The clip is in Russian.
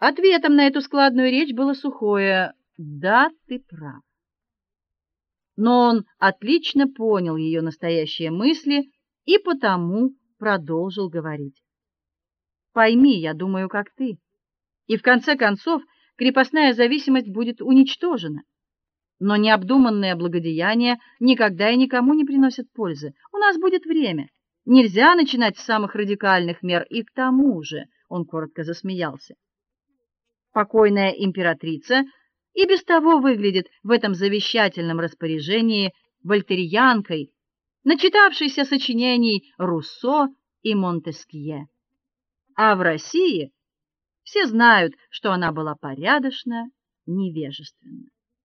Ответом на эту складную речь было сухое: "Да, ты прав". Но он отлично понял ее настоящие мысли и потому продолжил говорить. Пойми, я думаю, как ты. И в конце концов крепостная зависимость будет уничтожена. Но необдуманные благодеяния никогда и никому не приносят пользы. У нас будет время. Нельзя начинать с самых радикальных мер, и к тому же, он коротко засмеялся. Покойная императрица и без того выглядит в этом завещательном распоряжении вольтериянкой, начитавшейся сочинений Руссо и Монтескье. А в России все знают, что она была порядочна, невежественна.